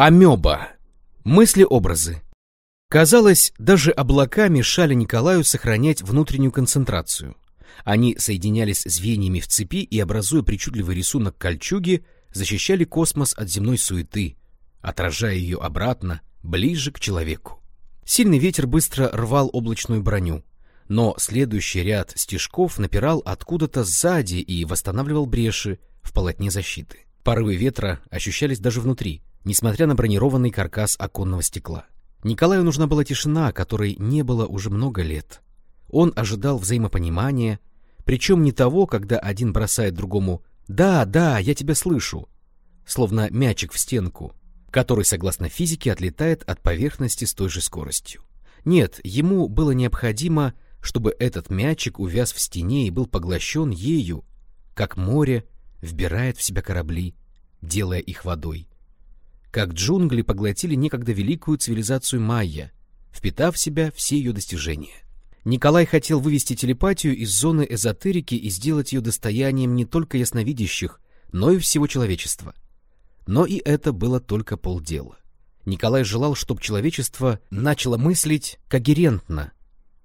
Амеба. Мысли-образы. Казалось, даже облака мешали Николаю сохранять внутреннюю концентрацию. Они соединялись звеньями в цепи и, образуя причудливый рисунок кольчуги, защищали космос от земной суеты, отражая ее обратно, ближе к человеку. Сильный ветер быстро рвал облачную броню, но следующий ряд стежков напирал откуда-то сзади и восстанавливал бреши в полотне защиты. Порывы ветра ощущались даже внутри, несмотря на бронированный каркас оконного стекла. Николаю нужна была тишина, которой не было уже много лет. Он ожидал взаимопонимания, причем не того, когда один бросает другому «Да, да, я тебя слышу», словно мячик в стенку, который, согласно физике, отлетает от поверхности с той же скоростью. Нет, ему было необходимо, чтобы этот мячик увяз в стене и был поглощен ею, как море вбирает в себя корабли, делая их водой. Как джунгли поглотили некогда великую цивилизацию майя, впитав в себя все ее достижения. Николай хотел вывести телепатию из зоны эзотерики и сделать ее достоянием не только ясновидящих, но и всего человечества. Но и это было только полдела. Николай желал, чтобы человечество начало мыслить когерентно,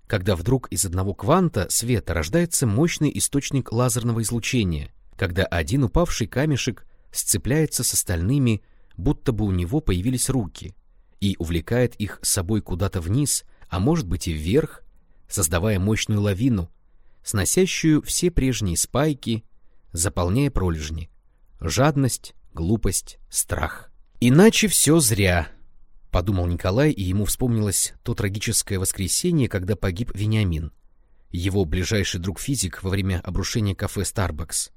когда вдруг из одного кванта света рождается мощный источник лазерного излучения, когда один упавший камешек сцепляется с остальными, будто бы у него появились руки, и увлекает их с собой куда-то вниз, а может быть и вверх, создавая мощную лавину, сносящую все прежние спайки, заполняя пролежни. Жадность, глупость, страх. Иначе все зря, подумал Николай, и ему вспомнилось то трагическое воскресенье, когда погиб Вениамин, его ближайший друг-физик во время обрушения кафе Starbucks.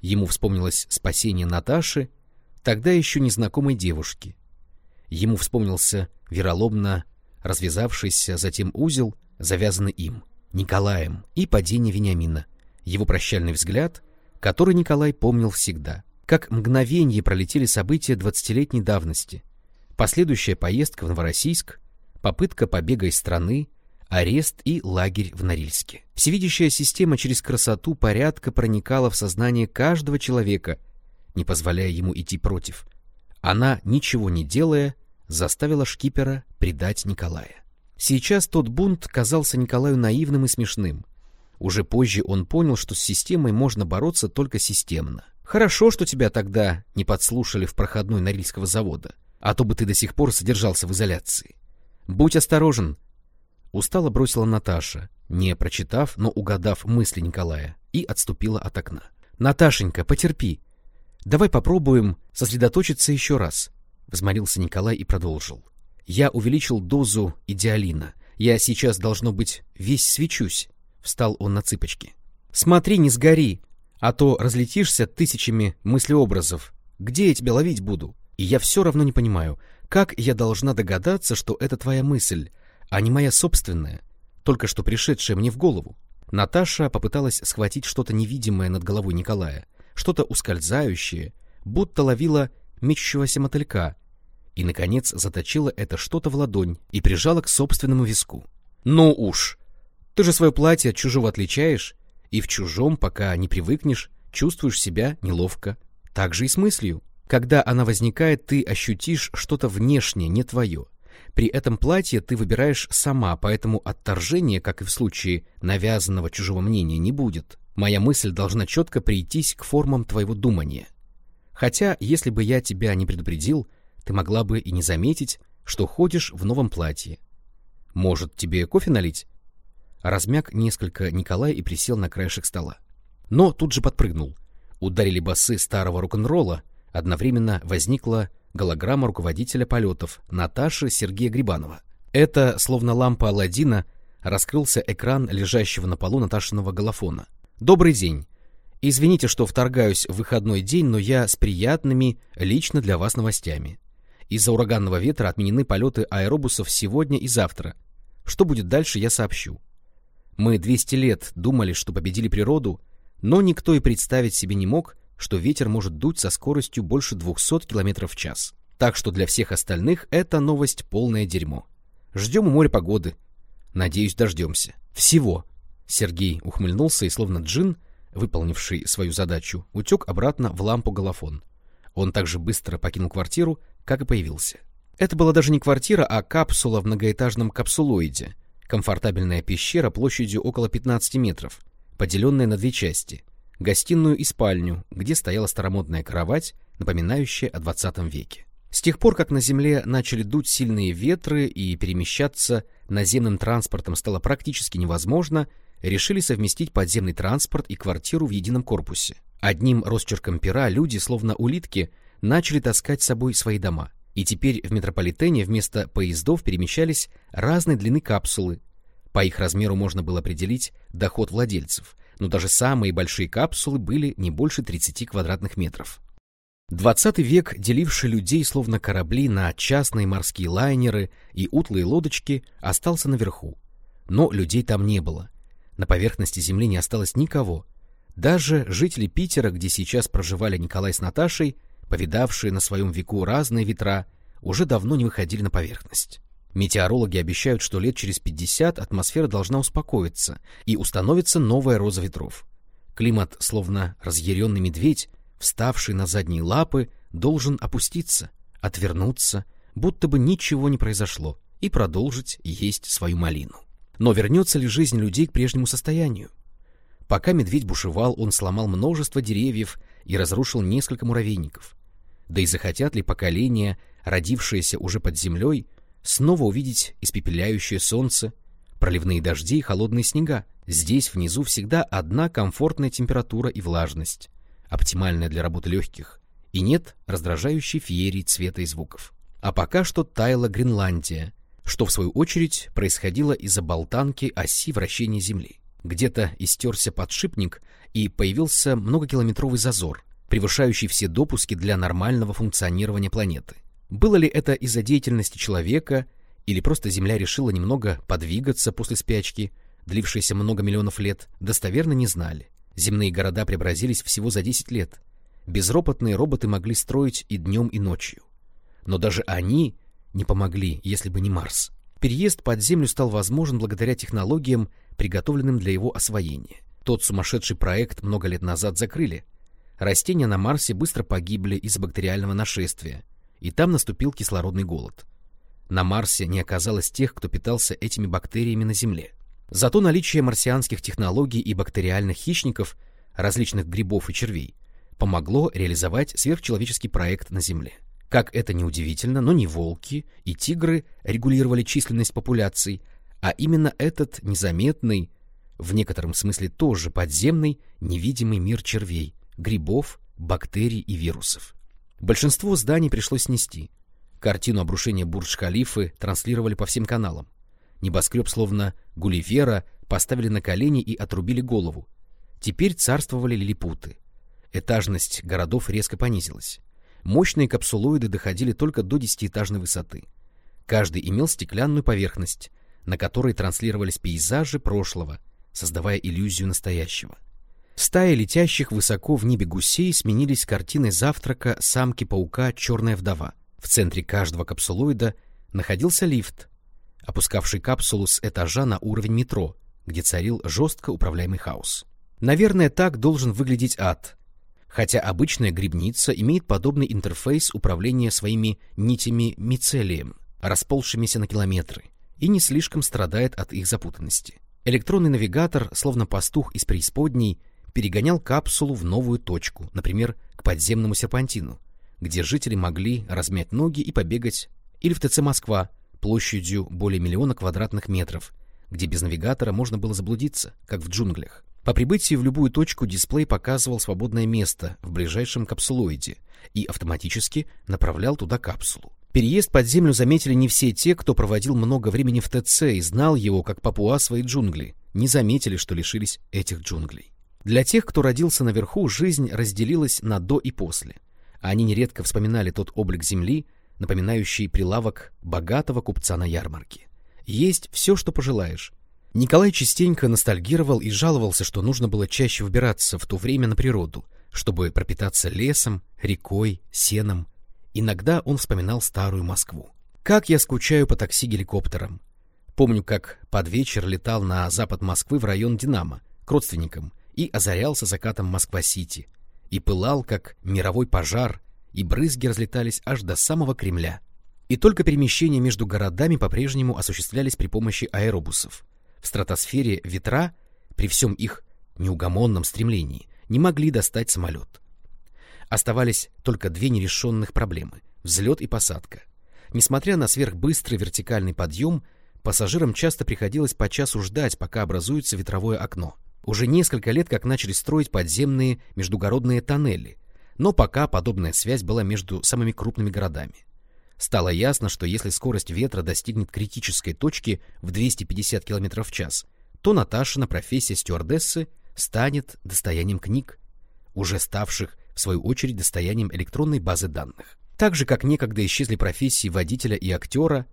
Ему вспомнилось спасение Наташи, тогда еще незнакомой девушки. Ему вспомнился вероломно развязавшийся затем узел, завязанный им, Николаем, и падение Вениамина, его прощальный взгляд, который Николай помнил всегда. Как мгновенье пролетели события двадцатилетней давности. Последующая поездка в Новороссийск, попытка побега из страны, арест и лагерь в Норильске. Всевидящая система через красоту порядка проникала в сознание каждого человека, не позволяя ему идти против. Она, ничего не делая, заставила шкипера предать Николая. Сейчас тот бунт казался Николаю наивным и смешным. Уже позже он понял, что с системой можно бороться только системно. Хорошо, что тебя тогда не подслушали в проходной Норильского завода, а то бы ты до сих пор содержался в изоляции. Будь осторожен. Устало бросила Наташа, не прочитав, но угадав мысли Николая, и отступила от окна. Наташенька, потерпи. Давай попробуем сосредоточиться еще раз. Взмолился Николай и продолжил. Я увеличил дозу идеалина. Я сейчас, должно быть, весь свечусь. Встал он на цыпочки. Смотри, не сгори, а то разлетишься тысячами мыслеобразов. Где я тебя ловить буду? И я все равно не понимаю, как я должна догадаться, что это твоя мысль, а не моя собственная, только что пришедшая мне в голову. Наташа попыталась схватить что-то невидимое над головой Николая, что-то ускользающее, будто ловила мечущегося мотылька, и, наконец, заточила это что-то в ладонь и прижала к собственному виску. «Ну уж! Ты же свое платье от чужого отличаешь, и в чужом, пока не привыкнешь, чувствуешь себя неловко. Так же и с мыслью. Когда она возникает, ты ощутишь что-то внешнее, не твое. При этом платье ты выбираешь сама, поэтому отторжения, как и в случае навязанного чужого мнения, не будет. Моя мысль должна четко прийтись к формам твоего думания. Хотя, если бы я тебя не предупредил, ты могла бы и не заметить, что ходишь в новом платье. Может, тебе кофе налить? Размяк несколько Николай и присел на краешек стола. Но тут же подпрыгнул. Ударили басы старого рок-н-ролла, одновременно возникла голограмма руководителя полетов Наташи Сергея Грибанова. Это, словно лампа Аладдина, раскрылся экран лежащего на полу Наташиного голофона. «Добрый день. Извините, что вторгаюсь в выходной день, но я с приятными лично для вас новостями. Из-за ураганного ветра отменены полеты аэробусов сегодня и завтра. Что будет дальше, я сообщу. Мы 200 лет думали, что победили природу, но никто и представить себе не мог, что ветер может дуть со скоростью больше 200 км в час. Так что для всех остальных эта новость полное дерьмо. Ждем у моря погоды. Надеюсь, дождемся. Всего. Сергей ухмыльнулся и, словно джин, выполнивший свою задачу, утек обратно в лампу голофон. Он также быстро покинул квартиру, как и появился. Это была даже не квартира, а капсула в многоэтажном капсулоиде, комфортабельная пещера площадью около 15 метров, поделенная на две части — гостиную и спальню, где стояла старомодная кровать, напоминающая о 20 веке. С тех пор, как на Земле начали дуть сильные ветры и перемещаться наземным транспортом стало практически невозможно, решили совместить подземный транспорт и квартиру в едином корпусе. Одним росчерком пера люди, словно улитки, начали таскать с собой свои дома. И теперь в метрополитене вместо поездов перемещались разной длины капсулы. По их размеру можно было определить доход владельцев, но даже самые большие капсулы были не больше 30 квадратных метров. Двадцатый век, деливший людей словно корабли на частные морские лайнеры и утлые лодочки, остался наверху. Но людей там не было. На поверхности земли не осталось никого. Даже жители Питера, где сейчас проживали Николай с Наташей, повидавшие на своем веку разные ветра, уже давно не выходили на поверхность. Метеорологи обещают, что лет через 50 атмосфера должна успокоиться и установится новая роза ветров. Климат, словно разъяренный медведь, вставший на задние лапы, должен опуститься, отвернуться, будто бы ничего не произошло, и продолжить есть свою малину. Но вернется ли жизнь людей к прежнему состоянию? Пока медведь бушевал, он сломал множество деревьев и разрушил несколько муравейников. Да и захотят ли поколения, родившиеся уже под землей, снова увидеть испепеляющее солнце, проливные дожди и холодные снега? Здесь внизу всегда одна комфортная температура и влажность оптимальная для работы легких, и нет раздражающей феерии цвета и звуков. А пока что таяла Гренландия, что в свою очередь происходило из-за болтанки оси вращения Земли. Где-то истерся подшипник, и появился многокилометровый зазор, превышающий все допуски для нормального функционирования планеты. Было ли это из-за деятельности человека, или просто Земля решила немного подвигаться после спячки, длившейся много миллионов лет, достоверно не знали. Земные города преобразились всего за 10 лет. Безропотные роботы могли строить и днем, и ночью. Но даже они не помогли, если бы не Марс. Переезд под землю стал возможен благодаря технологиям, приготовленным для его освоения. Тот сумасшедший проект много лет назад закрыли. Растения на Марсе быстро погибли из-за бактериального нашествия, и там наступил кислородный голод. На Марсе не оказалось тех, кто питался этими бактериями на Земле. Зато наличие марсианских технологий и бактериальных хищников, различных грибов и червей, помогло реализовать сверхчеловеческий проект на Земле. Как это ни удивительно, но не волки и тигры регулировали численность популяций, а именно этот незаметный, в некотором смысле тоже подземный, невидимый мир червей, грибов, бактерий и вирусов. Большинство зданий пришлось снести. Картину обрушения Бурдж-Халифы транслировали по всем каналам. Небоскреб, словно Гулливера, поставили на колени и отрубили голову. Теперь царствовали лилипуты. Этажность городов резко понизилась. Мощные капсулоиды доходили только до десятиэтажной высоты. Каждый имел стеклянную поверхность, на которой транслировались пейзажи прошлого, создавая иллюзию настоящего. Стаи летящих высоко в небе гусей сменились картиной завтрака самки-паука «Черная вдова». В центре каждого капсулоида находился лифт, опускавший капсулу с этажа на уровень метро, где царил жестко управляемый хаос. Наверное, так должен выглядеть ад, хотя обычная грибница имеет подобный интерфейс управления своими нитями мицелием, расползшимися на километры, и не слишком страдает от их запутанности. Электронный навигатор, словно пастух из преисподней, перегонял капсулу в новую точку, например, к подземному серпантину, где жители могли размять ноги и побегать, или в ТЦ Москва, площадью более миллиона квадратных метров, где без навигатора можно было заблудиться, как в джунглях. По прибытии в любую точку дисплей показывал свободное место в ближайшем капсулоиде и автоматически направлял туда капсулу. Переезд под землю заметили не все те, кто проводил много времени в ТЦ и знал его как папуа свои джунгли, не заметили, что лишились этих джунглей. Для тех, кто родился наверху, жизнь разделилась на до и после. Они нередко вспоминали тот облик земли, напоминающий прилавок богатого купца на ярмарке. Есть все, что пожелаешь. Николай частенько ностальгировал и жаловался, что нужно было чаще выбираться в то время на природу, чтобы пропитаться лесом, рекой, сеном. Иногда он вспоминал старую Москву. Как я скучаю по такси-геликоптерам. Помню, как под вечер летал на запад Москвы в район Динамо, к родственникам, и озарялся закатом Москва-Сити, и пылал, как мировой пожар, и брызги разлетались аж до самого Кремля. И только перемещения между городами по-прежнему осуществлялись при помощи аэробусов. В стратосфере ветра, при всем их неугомонном стремлении, не могли достать самолет. Оставались только две нерешенных проблемы — взлет и посадка. Несмотря на сверхбыстрый вертикальный подъем, пассажирам часто приходилось по часу ждать, пока образуется ветровое окно. Уже несколько лет как начали строить подземные междугородные тоннели, но пока подобная связь была между самыми крупными городами. Стало ясно, что если скорость ветра достигнет критической точки в 250 км в час, то Наташина профессия стюардессы станет достоянием книг, уже ставших, в свою очередь, достоянием электронной базы данных. Так же, как некогда исчезли профессии водителя и актера,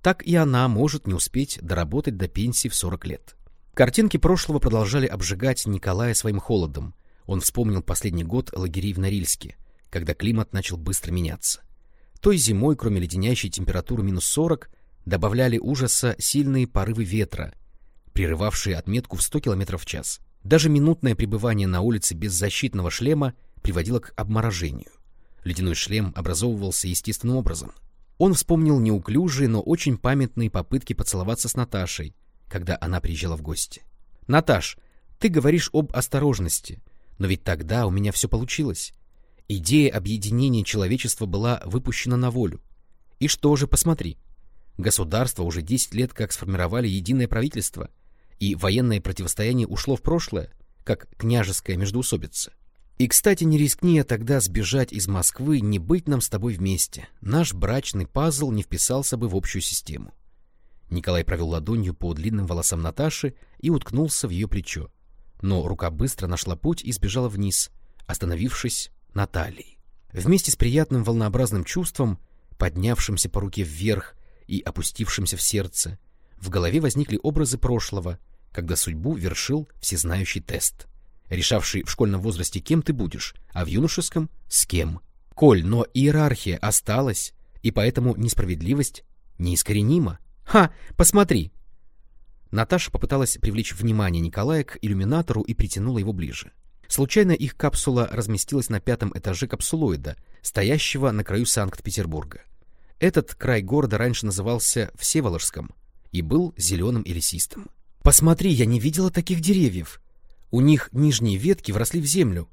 так и она может не успеть доработать до пенсии в 40 лет. Картинки прошлого продолжали обжигать Николая своим холодом. Он вспомнил последний год лагерей в Норильске, когда климат начал быстро меняться. Той зимой, кроме леденящей температуры минус 40, добавляли ужаса сильные порывы ветра, прерывавшие отметку в 100 км в час. Даже минутное пребывание на улице без защитного шлема приводило к обморожению. Ледяной шлем образовывался естественным образом. Он вспомнил неуклюжие, но очень памятные попытки поцеловаться с Наташей, когда она приезжала в гости. «Наташ, ты говоришь об осторожности, но ведь тогда у меня все получилось. Идея объединения человечества была выпущена на волю. И что же, посмотри. Государство уже 10 лет как сформировали единое правительство, и военное противостояние ушло в прошлое, как княжеская междоусобица. И, кстати, не рискни я тогда сбежать из Москвы, не быть нам с тобой вместе. Наш брачный пазл не вписался бы в общую систему. Николай провел ладонью по длинным волосам Наташи и уткнулся в ее плечо. Но рука быстро нашла путь и сбежала вниз, остановившись на талии. Вместе с приятным волнообразным чувством, поднявшимся по руке вверх и опустившимся в сердце, в голове возникли образы прошлого, когда судьбу вершил всезнающий тест, решавший в школьном возрасте, кем ты будешь, а в юношеском — с кем. Коль, но иерархия осталась, и поэтому несправедливость неискоренима. Ха, посмотри! Наташа попыталась привлечь внимание Николая к иллюминатору и притянула его ближе. Случайно их капсула разместилась на пятом этаже капсулоида, стоящего на краю Санкт-Петербурга. Этот край города раньше назывался Всеволожском и был зеленым и лесистым. «Посмотри, я не видела таких деревьев. У них нижние ветки вросли в землю».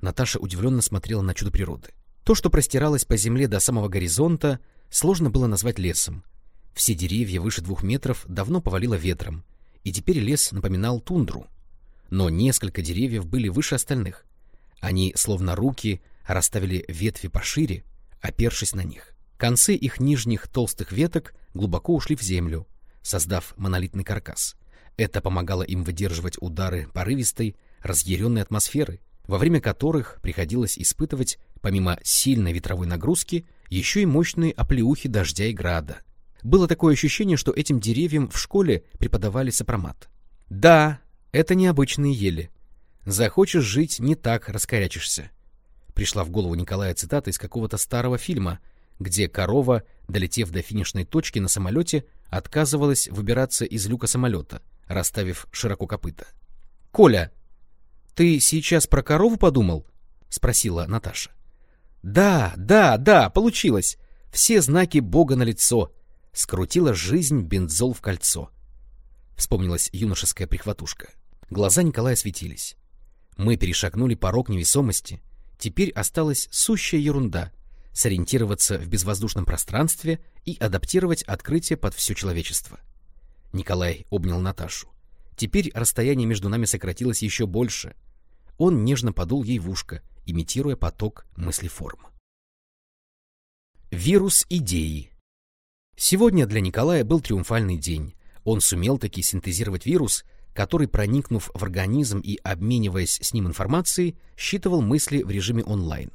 Наташа удивленно смотрела на чудо природы. То, что простиралось по земле до самого горизонта, сложно было назвать лесом — все деревья выше двух метров давно повалило ветром, и теперь лес напоминал тундру. Но несколько деревьев были выше остальных. Они, словно руки, расставили ветви пошире, опершись на них. Концы их нижних толстых веток глубоко ушли в землю, создав монолитный каркас. Это помогало им выдерживать удары порывистой, разъяренной атмосферы, во время которых приходилось испытывать, помимо сильной ветровой нагрузки, еще и мощные оплеухи дождя и града, было такое ощущение, что этим деревьям в школе преподавали сопромат. Да, это необычные ели. Захочешь жить, не так раскорячишься. Пришла в голову Николая цитата из какого-то старого фильма, где корова, долетев до финишной точки на самолете, отказывалась выбираться из люка самолета, расставив широко копыта. — Коля, ты сейчас про корову подумал? — спросила Наташа. — Да, да, да, получилось. Все знаки Бога на лицо скрутила жизнь бензол в кольцо. Вспомнилась юношеская прихватушка. Глаза Николая светились. Мы перешагнули порог невесомости. Теперь осталась сущая ерунда — сориентироваться в безвоздушном пространстве и адаптировать открытие под все человечество. Николай обнял Наташу. Теперь расстояние между нами сократилось еще больше. Он нежно подул ей в ушко, имитируя поток мыслеформ. Вирус идеи Сегодня для Николая был триумфальный день. Он сумел таки синтезировать вирус, который, проникнув в организм и обмениваясь с ним информацией, считывал мысли в режиме онлайн.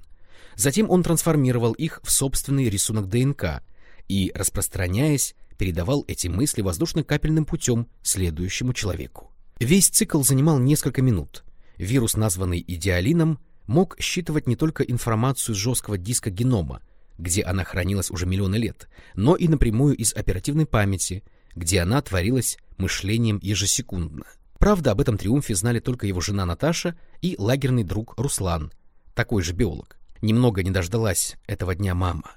Затем он трансформировал их в собственный рисунок ДНК и, распространяясь, передавал эти мысли воздушно-капельным путем следующему человеку. Весь цикл занимал несколько минут. Вирус, названный идеалином, мог считывать не только информацию с жесткого диска генома, где она хранилась уже миллионы лет, но и напрямую из оперативной памяти, где она творилась мышлением ежесекундно. Правда, об этом триумфе знали только его жена Наташа и лагерный друг Руслан, такой же биолог. Немного не дождалась этого дня мама.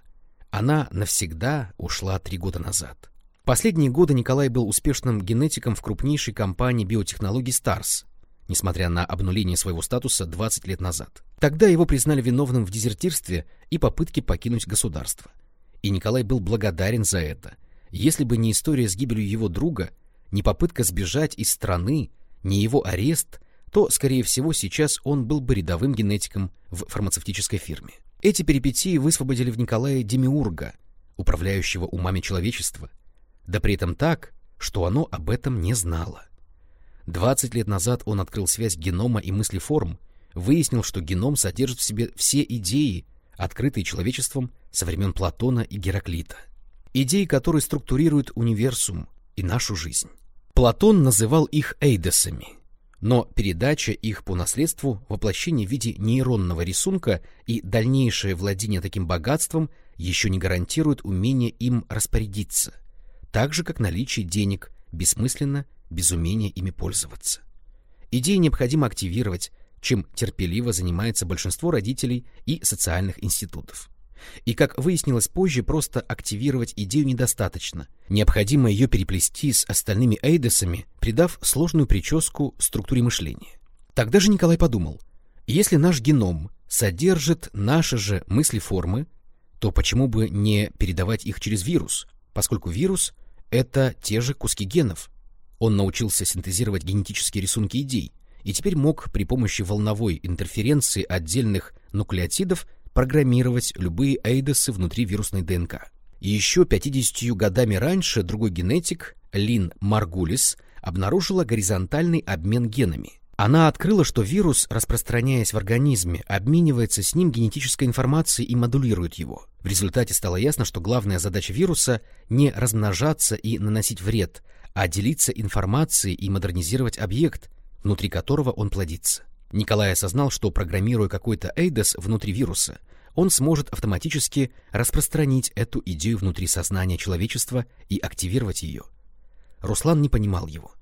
Она навсегда ушла три года назад. Последние годы Николай был успешным генетиком в крупнейшей компании биотехнологий Старс, несмотря на обнуление своего статуса 20 лет назад. Тогда его признали виновным в дезертирстве и попытке покинуть государство. И Николай был благодарен за это. Если бы не история с гибелью его друга, не попытка сбежать из страны, не его арест, то, скорее всего, сейчас он был бы рядовым генетиком в фармацевтической фирме. Эти перипетии высвободили в Николае демиурга, управляющего умами человечества, да при этом так, что оно об этом не знало. 20 лет назад он открыл связь генома и мыслеформ, выяснил, что геном содержит в себе все идеи, открытые человечеством со времен Платона и Гераклита. Идеи, которые структурируют универсум и нашу жизнь. Платон называл их эйдосами, но передача их по наследству, воплощение в виде нейронного рисунка и дальнейшее владение таким богатством еще не гарантирует умение им распорядиться, так же, как наличие денег бессмысленно без умения ими пользоваться. Идеи необходимо активировать, чем терпеливо занимается большинство родителей и социальных институтов. И, как выяснилось позже, просто активировать идею недостаточно. Необходимо ее переплести с остальными эйдесами, придав сложную прическу структуре мышления. Тогда же Николай подумал, если наш геном содержит наши же мысли-формы, то почему бы не передавать их через вирус, поскольку вирус — это те же куски генов, он научился синтезировать генетические рисунки идей и теперь мог при помощи волновой интерференции отдельных нуклеотидов программировать любые эйдосы внутри вирусной ДНК. Еще 50 годами раньше другой генетик, Лин Маргулис, обнаружила горизонтальный обмен генами. Она открыла, что вирус, распространяясь в организме, обменивается с ним генетической информацией и модулирует его. В результате стало ясно, что главная задача вируса — не размножаться и наносить вред, а делиться информацией и модернизировать объект, внутри которого он плодится. Николай осознал, что программируя какой-то эйдос внутри вируса, он сможет автоматически распространить эту идею внутри сознания человечества и активировать ее. Руслан не понимал его.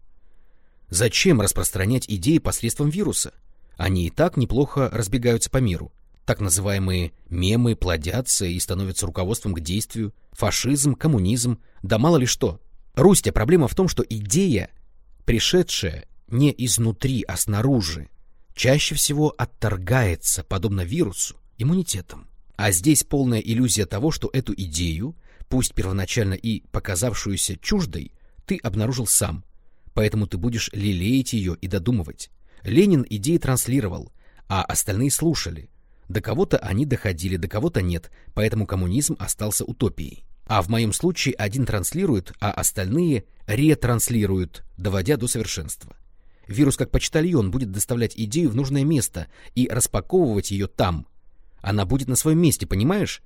Зачем распространять идеи посредством вируса? Они и так неплохо разбегаются по миру. Так называемые мемы плодятся и становятся руководством к действию, фашизм, коммунизм, да мало ли что — Рустя, проблема в том, что идея, пришедшая не изнутри, а снаружи, чаще всего отторгается, подобно вирусу, иммунитетом. А здесь полная иллюзия того, что эту идею, пусть первоначально и показавшуюся чуждой, ты обнаружил сам, поэтому ты будешь лелеять ее и додумывать. Ленин идеи транслировал, а остальные слушали. До кого-то они доходили, до кого-то нет, поэтому коммунизм остался утопией. А в моем случае один транслирует, а остальные ретранслируют, доводя до совершенства. Вирус как почтальон будет доставлять идею в нужное место и распаковывать ее там. Она будет на своем месте, понимаешь?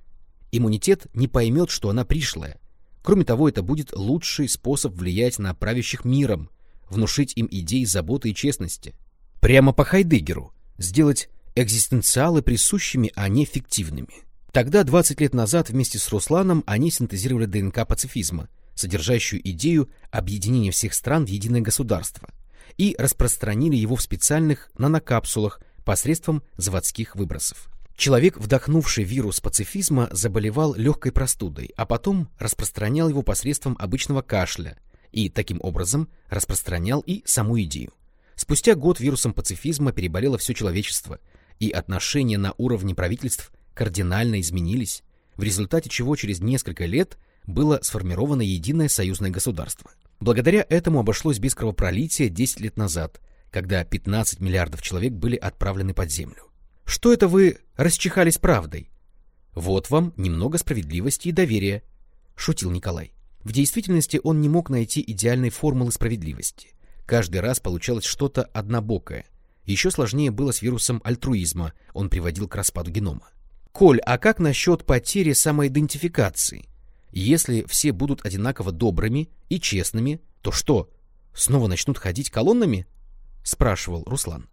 Иммунитет не поймет, что она пришлая. Кроме того, это будет лучший способ влиять на правящих миром, внушить им идеи заботы и честности. Прямо по Хайдегеру. Сделать экзистенциалы присущими, а не фиктивными. Тогда, 20 лет назад, вместе с Русланом они синтезировали ДНК пацифизма, содержащую идею объединения всех стран в единое государство, и распространили его в специальных нанокапсулах посредством заводских выбросов. Человек, вдохнувший вирус пацифизма, заболевал легкой простудой, а потом распространял его посредством обычного кашля и, таким образом, распространял и саму идею. Спустя год вирусом пацифизма переболело все человечество, и отношения на уровне правительств кардинально изменились, в результате чего через несколько лет было сформировано единое союзное государство. Благодаря этому обошлось без кровопролития 10 лет назад, когда 15 миллиардов человек были отправлены под землю. Что это вы расчихались правдой? Вот вам немного справедливости и доверия, шутил Николай. В действительности он не мог найти идеальной формулы справедливости. Каждый раз получалось что-то однобокое. Еще сложнее было с вирусом альтруизма, он приводил к распаду генома. Коль, а как насчет потери самоидентификации? Если все будут одинаково добрыми и честными, то что, снова начнут ходить колоннами? Спрашивал Руслан.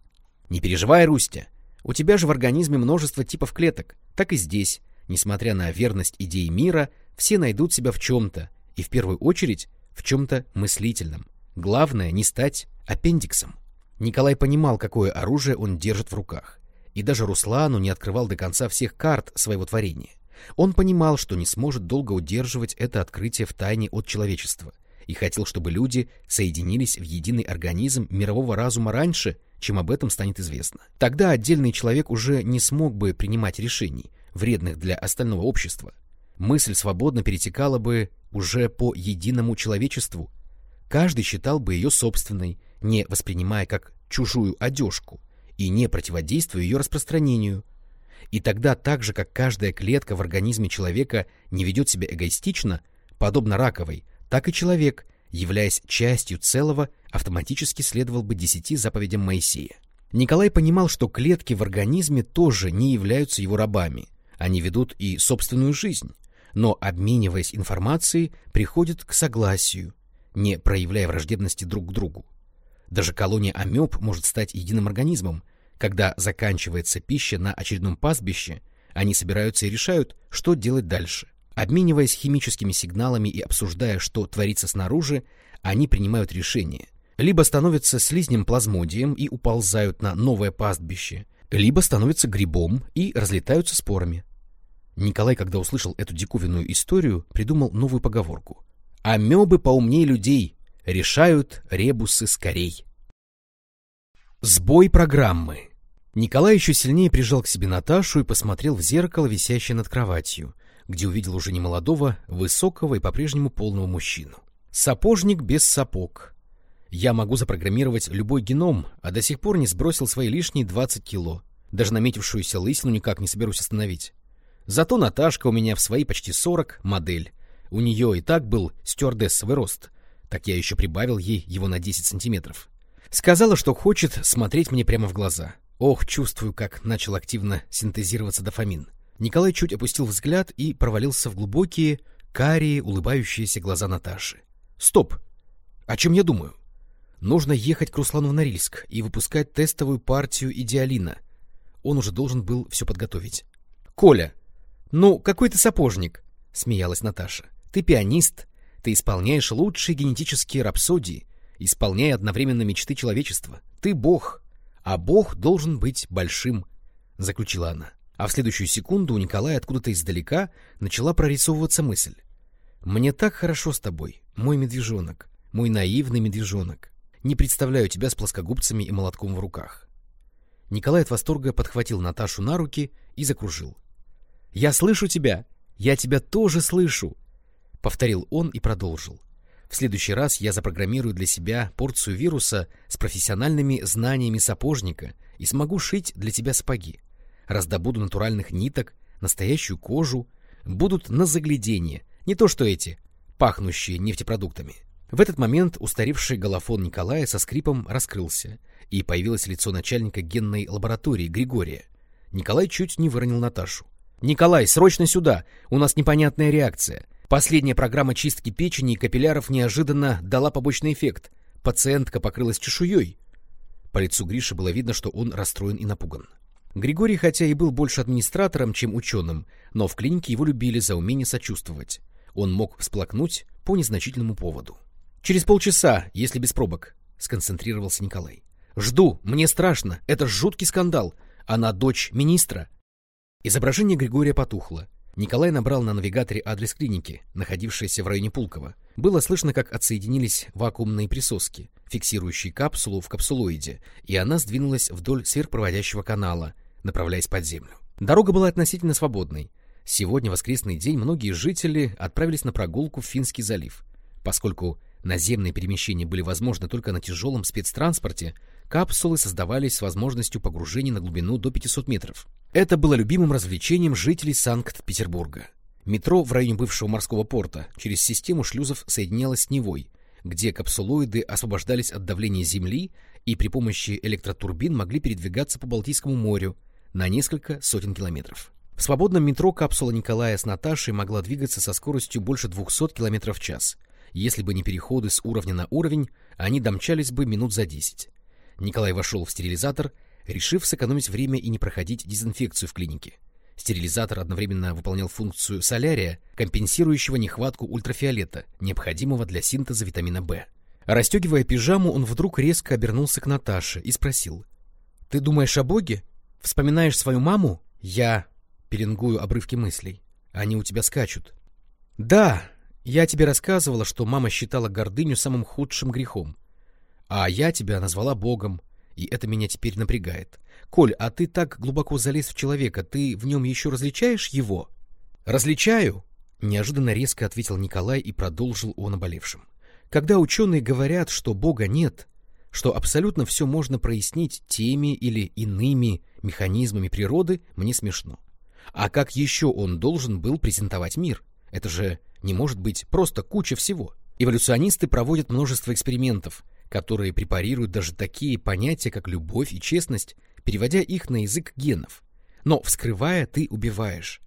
Не переживай, Рустя. У тебя же в организме множество типов клеток. Так и здесь, несмотря на верность идеи мира, все найдут себя в чем-то, и в первую очередь в чем-то мыслительном. Главное не стать аппендиксом. Николай понимал, какое оружие он держит в руках И даже Руслану не открывал до конца всех карт своего творения. Он понимал, что не сможет долго удерживать это открытие в тайне от человечества, и хотел, чтобы люди соединились в единый организм мирового разума раньше, чем об этом станет известно. Тогда отдельный человек уже не смог бы принимать решений, вредных для остального общества. Мысль свободно перетекала бы уже по единому человечеству. Каждый считал бы ее собственной, не воспринимая как чужую одежку и не противодействуя ее распространению. И тогда так же, как каждая клетка в организме человека не ведет себя эгоистично, подобно раковой, так и человек, являясь частью целого, автоматически следовал бы десяти заповедям Моисея. Николай понимал, что клетки в организме тоже не являются его рабами. Они ведут и собственную жизнь, но, обмениваясь информацией, приходят к согласию, не проявляя враждебности друг к другу. Даже колония амеб может стать единым организмом. Когда заканчивается пища на очередном пастбище, они собираются и решают, что делать дальше. Обмениваясь химическими сигналами и обсуждая, что творится снаружи, они принимают решение. Либо становятся слизнем-плазмодием и уползают на новое пастбище, либо становятся грибом и разлетаются спорами. Николай, когда услышал эту диковинную историю, придумал новую поговорку. «Амебы поумнее людей, решают ребусы скорей». Сбой программы. Николай еще сильнее прижал к себе Наташу и посмотрел в зеркало, висящее над кроватью, где увидел уже немолодого, высокого и по-прежнему полного мужчину. Сапожник без сапог. Я могу запрограммировать любой геном, а до сих пор не сбросил свои лишние 20 кило. Даже наметившуюся лысину никак не соберусь остановить. Зато Наташка у меня в свои почти 40 модель. У нее и так был стюардессовый рост. Так я еще прибавил ей его на 10 сантиметров. Сказала, что хочет смотреть мне прямо в глаза. Ох, чувствую, как начал активно синтезироваться дофамин. Николай чуть опустил взгляд и провалился в глубокие, карие, улыбающиеся глаза Наташи. Стоп! О чем я думаю? Нужно ехать к Руслану в Норильск и выпускать тестовую партию идеалина. Он уже должен был все подготовить. Коля, ну какой ты сапожник? Смеялась Наташа. Ты пианист, ты исполняешь лучшие генетические рапсодии, исполняя одновременно мечты человечества. Ты бог, а бог должен быть большим, заключила она. А в следующую секунду у Николая откуда-то издалека начала прорисовываться мысль. «Мне так хорошо с тобой, мой медвежонок, мой наивный медвежонок. Не представляю тебя с плоскогубцами и молотком в руках». Николай от восторга подхватил Наташу на руки и закружил. «Я слышу тебя! Я тебя тоже слышу!» Повторил он и продолжил. В следующий раз я запрограммирую для себя порцию вируса с профессиональными знаниями сапожника и смогу шить для тебя сапоги раздобуду натуральных ниток, настоящую кожу, будут на загляденье, не то что эти, пахнущие нефтепродуктами. В этот момент устаревший голофон Николая со скрипом раскрылся, и появилось лицо начальника генной лаборатории Григория. Николай чуть не выронил Наташу. «Николай, срочно сюда! У нас непонятная реакция. Последняя программа чистки печени и капилляров неожиданно дала побочный эффект. Пациентка покрылась чешуей». По лицу Гриши было видно, что он расстроен и напуган. Григорий хотя и был больше администратором, чем ученым, но в клинике его любили за умение сочувствовать. Он мог всплакнуть по незначительному поводу. «Через полчаса, если без пробок», — сконцентрировался Николай. «Жду, мне страшно, это жуткий скандал. Она дочь министра». Изображение Григория потухло. Николай набрал на навигаторе адрес клиники, находившейся в районе Пулково. Было слышно, как отсоединились вакуумные присоски, фиксирующие капсулу в капсулоиде, и она сдвинулась вдоль сверхпроводящего канала, направляясь под землю. Дорога была относительно свободной. Сегодня, воскресный день, многие жители отправились на прогулку в Финский залив. Поскольку наземные перемещения были возможны только на тяжелом спецтранспорте, капсулы создавались с возможностью погружения на глубину до 500 метров. Это было любимым развлечением жителей Санкт-Петербурга. Метро в районе бывшего морского порта через систему шлюзов соединялось с Невой, где капсулоиды освобождались от давления Земли и при помощи электротурбин могли передвигаться по Балтийскому морю, на несколько сотен километров. В свободном метро капсула Николая с Наташей могла двигаться со скоростью больше 200 км в час. Если бы не переходы с уровня на уровень, они домчались бы минут за 10. Николай вошел в стерилизатор, решив сэкономить время и не проходить дезинфекцию в клинике. Стерилизатор одновременно выполнял функцию солярия, компенсирующего нехватку ультрафиолета, необходимого для синтеза витамина В. Расстегивая пижаму, он вдруг резко обернулся к Наташе и спросил. — Ты думаешь о Боге? Вспоминаешь свою маму? Я пеленгую обрывки мыслей. Они у тебя скачут. Да, я тебе рассказывала, что мама считала гордыню самым худшим грехом. А я тебя назвала Богом, и это меня теперь напрягает. Коль, а ты так глубоко залез в человека, ты в нем еще различаешь его? Различаю, неожиданно резко ответил Николай и продолжил о наболевшем. Когда ученые говорят, что Бога нет, что абсолютно все можно прояснить теми или иными механизмами природы, мне смешно. А как еще он должен был презентовать мир? Это же не может быть просто куча всего. Эволюционисты проводят множество экспериментов, которые препарируют даже такие понятия, как любовь и честность, переводя их на язык генов. Но, вскрывая, ты убиваешь.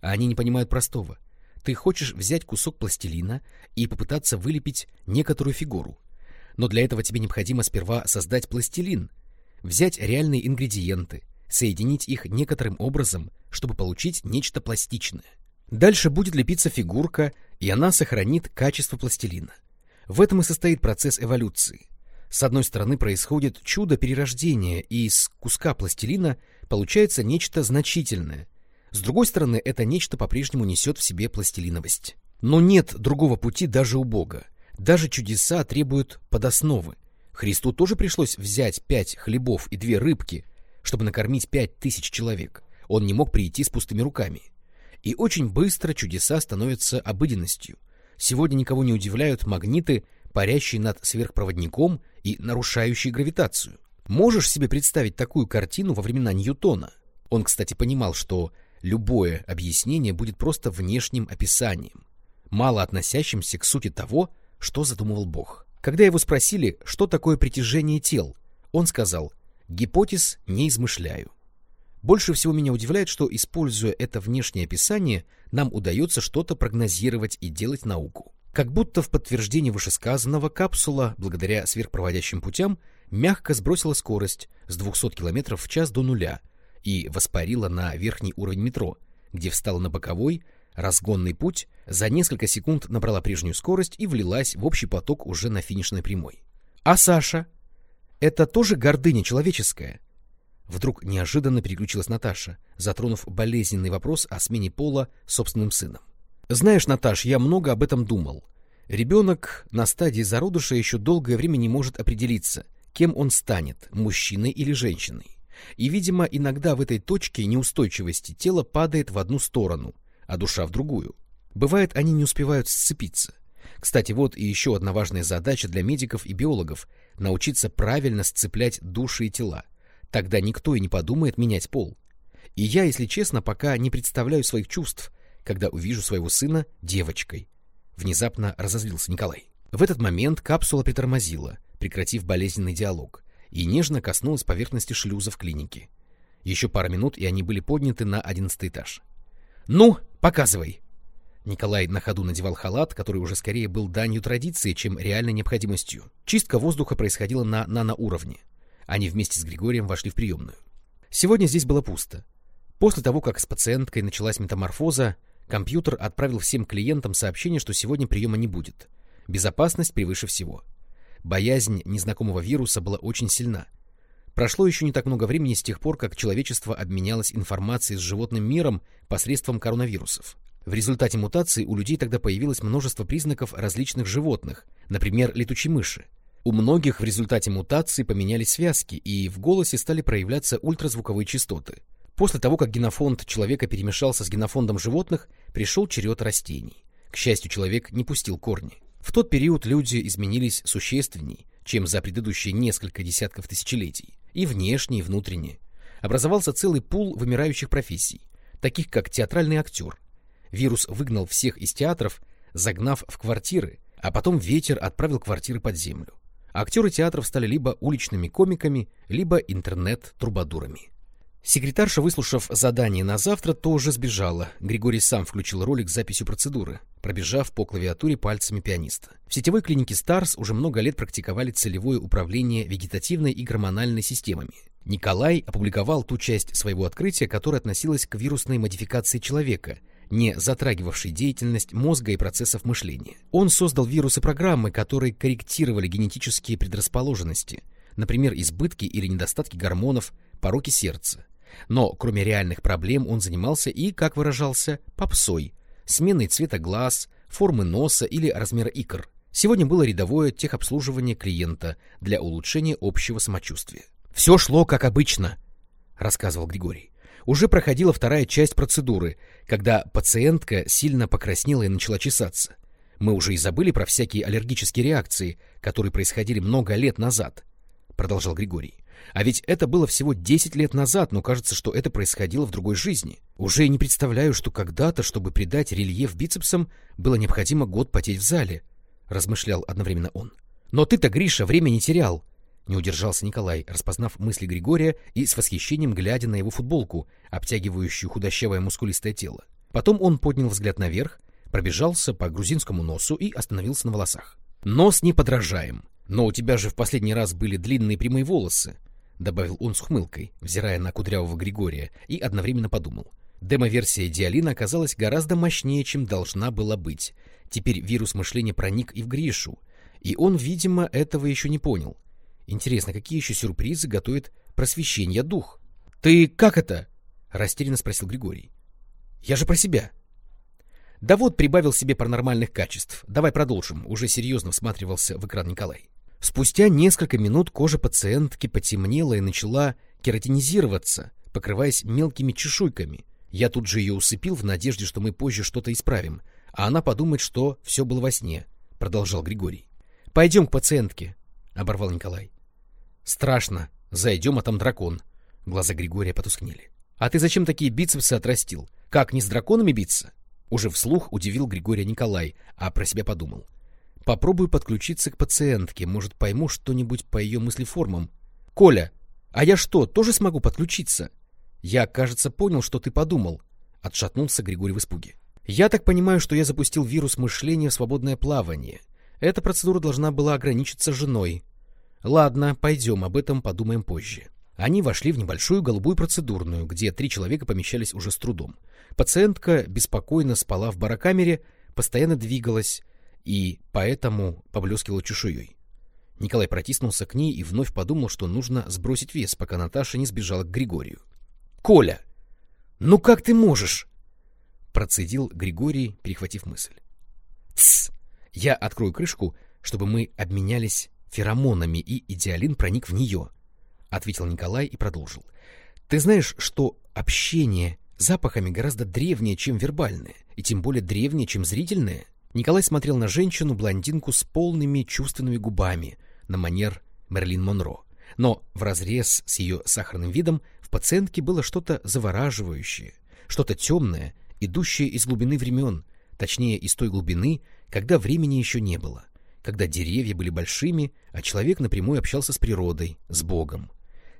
А они не понимают простого. Ты хочешь взять кусок пластилина и попытаться вылепить некоторую фигуру. Но для этого тебе необходимо сперва создать пластилин, взять реальные ингредиенты, соединить их некоторым образом, чтобы получить нечто пластичное. Дальше будет лепиться фигурка, и она сохранит качество пластилина. В этом и состоит процесс эволюции. С одной стороны происходит чудо перерождения, и из куска пластилина получается нечто значительное. С другой стороны, это нечто по-прежнему несет в себе пластилиновость. Но нет другого пути даже у Бога. Даже чудеса требуют подосновы. Христу тоже пришлось взять пять хлебов и две рыбки, чтобы накормить пять тысяч человек. Он не мог прийти с пустыми руками. И очень быстро чудеса становятся обыденностью. Сегодня никого не удивляют магниты, парящие над сверхпроводником и нарушающие гравитацию. Можешь себе представить такую картину во времена Ньютона? Он, кстати, понимал, что любое объяснение будет просто внешним описанием, мало относящимся к сути того, что задумывал Бог. Когда его спросили, что такое притяжение тел, он сказал Гипотез не измышляю. Больше всего меня удивляет, что, используя это внешнее описание, нам удается что-то прогнозировать и делать науку. Как будто в подтверждение вышесказанного капсула, благодаря сверхпроводящим путям, мягко сбросила скорость с 200 км в час до нуля и воспарила на верхний уровень метро, где встала на боковой, разгонный путь, за несколько секунд набрала прежнюю скорость и влилась в общий поток уже на финишной прямой. А Саша? Это тоже гордыня человеческая? Вдруг неожиданно переключилась Наташа, затронув болезненный вопрос о смене пола собственным сыном. Знаешь, Наташ, я много об этом думал. Ребенок на стадии зародыша еще долгое время не может определиться, кем он станет, мужчиной или женщиной. И, видимо, иногда в этой точке неустойчивости тело падает в одну сторону, а душа в другую. Бывает, они не успевают сцепиться. Кстати, вот и еще одна важная задача для медиков и биологов — научиться правильно сцеплять души и тела. Тогда никто и не подумает менять пол. И я, если честно, пока не представляю своих чувств, когда увижу своего сына девочкой. Внезапно разозлился Николай. В этот момент капсула притормозила, прекратив болезненный диалог, и нежно коснулась поверхности шлюза в клинике. Еще пара минут, и они были подняты на одиннадцатый этаж. «Ну, показывай!» Николай на ходу надевал халат, который уже скорее был данью традиции, чем реальной необходимостью. Чистка воздуха происходила на наноуровне. Они вместе с Григорием вошли в приемную. Сегодня здесь было пусто. После того, как с пациенткой началась метаморфоза, компьютер отправил всем клиентам сообщение, что сегодня приема не будет. Безопасность превыше всего. Боязнь незнакомого вируса была очень сильна. Прошло еще не так много времени с тех пор, как человечество обменялось информацией с животным миром посредством коронавирусов. В результате мутации у людей тогда появилось множество признаков различных животных, например, летучей мыши. У многих в результате мутации поменялись связки, и в голосе стали проявляться ультразвуковые частоты. После того, как генофонд человека перемешался с генофондом животных, пришел черед растений. К счастью, человек не пустил корни. В тот период люди изменились существенней, чем за предыдущие несколько десятков тысячелетий. И внешне, и внутренне. Образовался целый пул вымирающих профессий, таких как театральный актер, Вирус выгнал всех из театров, загнав в квартиры, а потом ветер отправил квартиры под землю. Актеры театров стали либо уличными комиками, либо интернет-трубадурами. Секретарша, выслушав задание на завтра, тоже сбежала. Григорий сам включил ролик с записью процедуры, пробежав по клавиатуре пальцами пианиста. В сетевой клинике Старс уже много лет практиковали целевое управление вегетативной и гормональной системами. Николай опубликовал ту часть своего открытия, которая относилась к вирусной модификации человека – не затрагивавший деятельность мозга и процессов мышления. Он создал вирусы-программы, которые корректировали генетические предрасположенности, например, избытки или недостатки гормонов, пороки сердца, Но кроме реальных проблем он занимался и, как выражался, попсой, сменой цвета глаз, формы носа или размера икр. Сегодня было рядовое техобслуживание клиента для улучшения общего самочувствия. «Все шло как обычно», — рассказывал Григорий. Уже проходила вторая часть процедуры, когда пациентка сильно покраснела и начала чесаться. Мы уже и забыли про всякие аллергические реакции, которые происходили много лет назад, — продолжал Григорий. А ведь это было всего 10 лет назад, но кажется, что это происходило в другой жизни. Уже не представляю, что когда-то, чтобы придать рельеф бицепсам, было необходимо год потеть в зале, — размышлял одновременно он. Но ты-то, Гриша, время не терял. Не удержался Николай, распознав мысли Григория и с восхищением глядя на его футболку, обтягивающую худощавое мускулистое тело. Потом он поднял взгляд наверх, пробежался по грузинскому носу и остановился на волосах. «Нос не подражаем. Но у тебя же в последний раз были длинные прямые волосы добавил он с хмылкой, взирая на кудрявого Григория, и одновременно подумал. Демо-версия Диалина оказалась гораздо мощнее, чем должна была быть. Теперь вирус мышления проник и в Гришу, и он, видимо, этого еще не понял. Интересно, какие еще сюрпризы готовит просвещение дух? — Ты как это? — растерянно спросил Григорий. — Я же про себя. — Да вот, прибавил себе паранормальных качеств. Давай продолжим. Уже серьезно всматривался в экран Николай. Спустя несколько минут кожа пациентки потемнела и начала кератинизироваться, покрываясь мелкими чешуйками. Я тут же ее усыпил в надежде, что мы позже что-то исправим, а она подумает, что все было во сне, — продолжал Григорий. — Пойдем к пациентке, — оборвал Николай. — Страшно. Зайдем, а там дракон. Глаза Григория потускнели. — А ты зачем такие бицепсы отрастил? Как, не с драконами биться? Уже вслух удивил Григория Николай, а про себя подумал. Попробую подключиться к пациентке, может, пойму что-нибудь по ее мыслеформам. Коля, а я что, тоже смогу подключиться? Я, кажется, понял, что ты подумал. Отшатнулся Григорий в испуге. Я так понимаю, что я запустил вирус мышления в свободное плавание. Эта процедура должна была ограничиться женой. Ладно, пойдем, об этом подумаем позже. Они вошли в небольшую голубую процедурную, где три человека помещались уже с трудом. Пациентка беспокойно спала в барокамере, постоянно двигалась, и поэтому поблескивала чешуей. Николай протиснулся к ней и вновь подумал, что нужно сбросить вес, пока Наташа не сбежала к Григорию. — Коля! Ну как ты можешь? — процедил Григорий, перехватив мысль. — Тсс! Я открою крышку, чтобы мы обменялись феромонами, и идеалин проник в нее, — ответил Николай и продолжил. — Ты знаешь, что общение запахами гораздо древнее, чем вербальное, и тем более древнее, чем зрительное? Николай смотрел на женщину-блондинку с полными чувственными губами, на манер Мерлин Монро. Но вразрез с ее сахарным видом в пациентке было что-то завораживающее, что-то темное, идущее из глубины времен, точнее, из той глубины, когда времени еще не было, когда деревья были большими, а человек напрямую общался с природой, с Богом,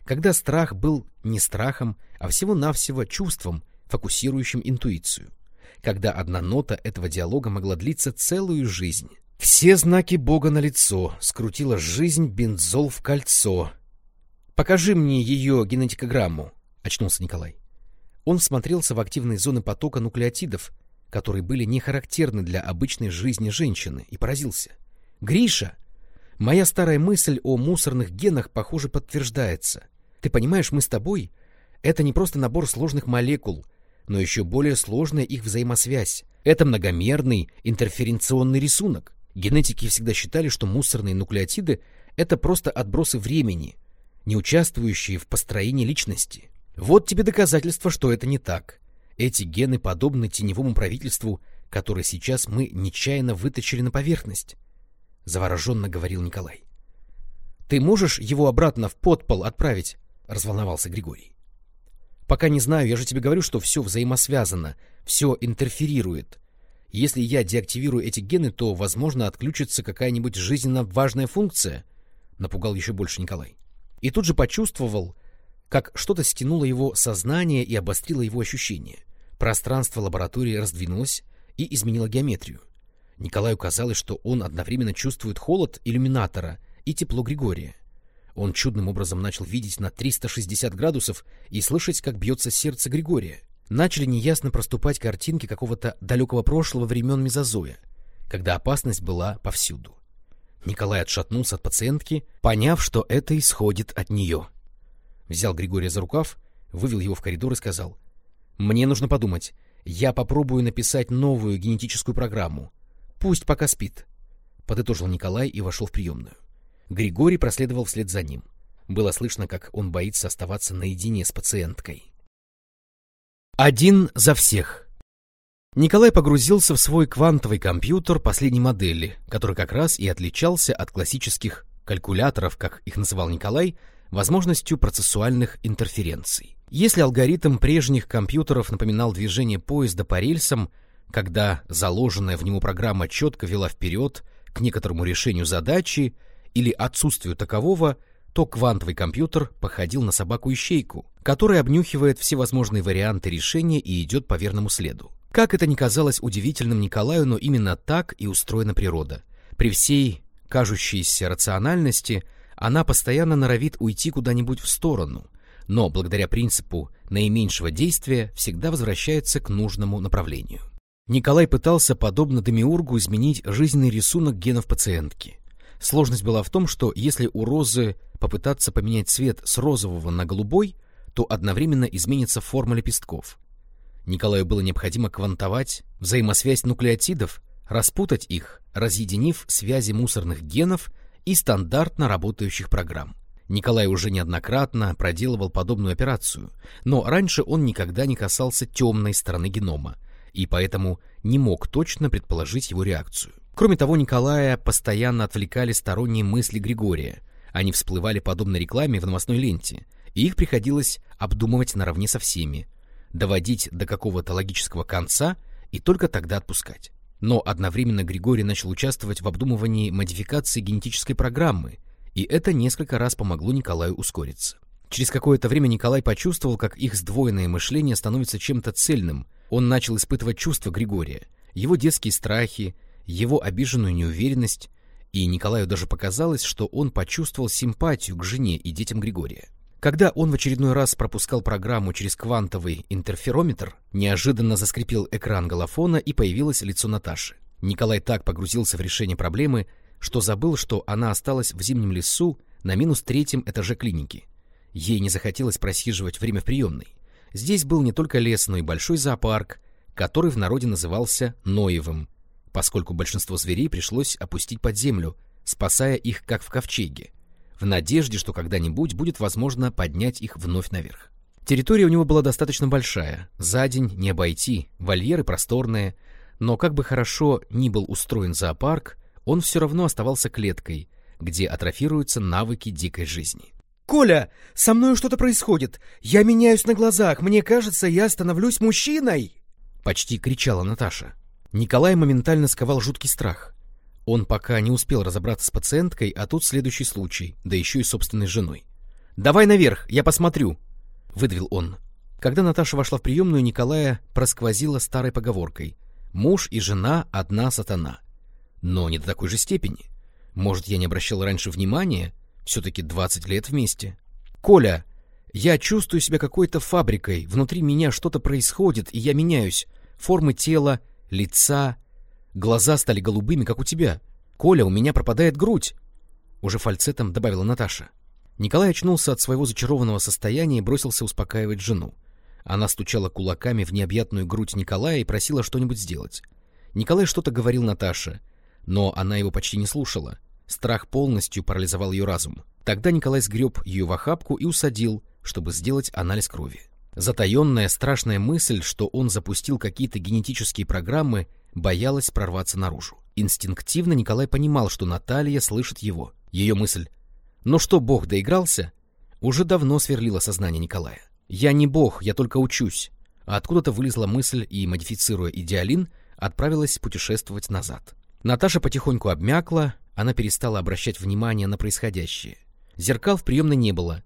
когда страх был не страхом, а всего-навсего чувством, фокусирующим интуицию когда одна нота этого диалога могла длиться целую жизнь. Все знаки Бога на лицо, скрутила жизнь бензол в кольцо. «Покажи мне ее генетикограмму», — очнулся Николай. Он всмотрелся в активные зоны потока нуклеотидов, которые были не характерны для обычной жизни женщины, и поразился. «Гриша! Моя старая мысль о мусорных генах, похоже, подтверждается. Ты понимаешь, мы с тобой — это не просто набор сложных молекул, но еще более сложная их взаимосвязь. Это многомерный интерференционный рисунок. Генетики всегда считали, что мусорные нуклеотиды — это просто отбросы времени, не участвующие в построении личности. Вот тебе доказательство, что это не так. Эти гены подобны теневому правительству, которое сейчас мы нечаянно вытащили на поверхность, — завороженно говорил Николай. — Ты можешь его обратно в подпол отправить? — разволновался Григорий. Пока не знаю, я же тебе говорю, что все взаимосвязано, все интерферирует. Если я деактивирую эти гены, то, возможно, отключится какая-нибудь жизненно важная функция, — напугал еще больше Николай. И тут же почувствовал, как что-то стянуло его сознание и обострило его ощущения. Пространство лаборатории раздвинулось и изменило геометрию. Николаю казалось, что он одновременно чувствует холод иллюминатора и тепло Григория. Он чудным образом начал видеть на 360 градусов и слышать, как бьется сердце Григория. Начали неясно проступать картинки какого-то далекого прошлого времен Мезозоя, когда опасность была повсюду. Николай отшатнулся от пациентки, поняв, что это исходит от нее. Взял Григория за рукав, вывел его в коридор и сказал. «Мне нужно подумать. Я попробую написать новую генетическую программу. Пусть пока спит», — подытожил Николай и вошел в приемную. Григорий проследовал вслед за ним. Было слышно, как он боится оставаться наедине с пациенткой. Один за всех. Николай погрузился в свой квантовый компьютер последней модели, который как раз и отличался от классических калькуляторов, как их называл Николай, возможностью процессуальных интерференций. Если алгоритм прежних компьютеров напоминал движение поезда по рельсам, когда заложенная в него программа четко вела вперед к некоторому решению задачи или отсутствию такового, то квантовый компьютер походил на собаку-ищейку, которая обнюхивает всевозможные варианты решения и идет по верному следу. Как это ни казалось удивительным Николаю, но именно так и устроена природа. При всей кажущейся рациональности она постоянно норовит уйти куда-нибудь в сторону, но благодаря принципу наименьшего действия всегда возвращается к нужному направлению. Николай пытался, подобно Демиургу, изменить жизненный рисунок генов пациентки. Сложность была в том, что если у розы попытаться поменять цвет с розового на голубой, то одновременно изменится форма лепестков. Николаю было необходимо квантовать взаимосвязь нуклеотидов, распутать их, разъединив связи мусорных генов и стандартно работающих программ. Николай уже неоднократно проделывал подобную операцию, но раньше он никогда не касался темной стороны генома, и поэтому не мог точно предположить его реакцию. Кроме того, Николая постоянно отвлекали сторонние мысли Григория. Они всплывали подобно рекламе в новостной ленте, и их приходилось обдумывать наравне со всеми, доводить до какого-то логического конца и только тогда отпускать. Но одновременно Григорий начал участвовать в обдумывании модификации генетической программы, и это несколько раз помогло Николаю ускориться. Через какое-то время Николай почувствовал, как их сдвоенное мышление становится чем-то цельным. Он начал испытывать чувства Григория, его детские страхи, его обиженную неуверенность, и Николаю даже показалось, что он почувствовал симпатию к жене и детям Григория. Когда он в очередной раз пропускал программу через квантовый интерферометр, неожиданно заскрипел экран голофона и появилось лицо Наташи. Николай так погрузился в решение проблемы, что забыл, что она осталась в зимнем лесу на минус третьем этаже клиники. Ей не захотелось просиживать время в приемной. Здесь был не только лес, но и большой зоопарк, который в народе назывался Ноевым, поскольку большинство зверей пришлось опустить под землю, спасая их как в ковчеге, в надежде, что когда-нибудь будет возможно поднять их вновь наверх. Территория у него была достаточно большая, за день не обойти, вольеры просторные, но как бы хорошо ни был устроен зоопарк, он все равно оставался клеткой, где атрофируются навыки дикой жизни. «Коля, со мной что-то происходит! Я меняюсь на глазах! Мне кажется, я становлюсь мужчиной!» Почти кричала Наташа. Николай моментально сковал жуткий страх. Он пока не успел разобраться с пациенткой, а тут следующий случай, да еще и собственной женой. «Давай наверх, я посмотрю!» — выдавил он. Когда Наташа вошла в приемную, Николая просквозила старой поговоркой «Муж и жена — одна сатана». Но не до такой же степени. Может, я не обращал раньше внимания? Все-таки двадцать лет вместе. «Коля, я чувствую себя какой-то фабрикой, внутри меня что-то происходит, и я меняюсь. Формы тела, лица, Глаза стали голубыми, как у тебя. Коля, у меня пропадает грудь. Уже фальцетом добавила Наташа. Николай очнулся от своего зачарованного состояния и бросился успокаивать жену. Она стучала кулаками в необъятную грудь Николая и просила что-нибудь сделать. Николай что-то говорил Наташе, но она его почти не слушала. Страх полностью парализовал ее разум. Тогда Николай сгреб ее в охапку и усадил, чтобы сделать анализ крови. Затаенная страшная мысль, что он запустил какие-то генетические программы, боялась прорваться наружу. Инстинктивно Николай понимал, что Наталья слышит его. Ее мысль «Ну что, Бог доигрался?» уже давно сверлила сознание Николая. «Я не Бог, я только учусь». А откуда-то вылезла мысль и, модифицируя идеалин, отправилась путешествовать назад. Наташа потихоньку обмякла, она перестала обращать внимание на происходящее. Зеркал в приемной не было,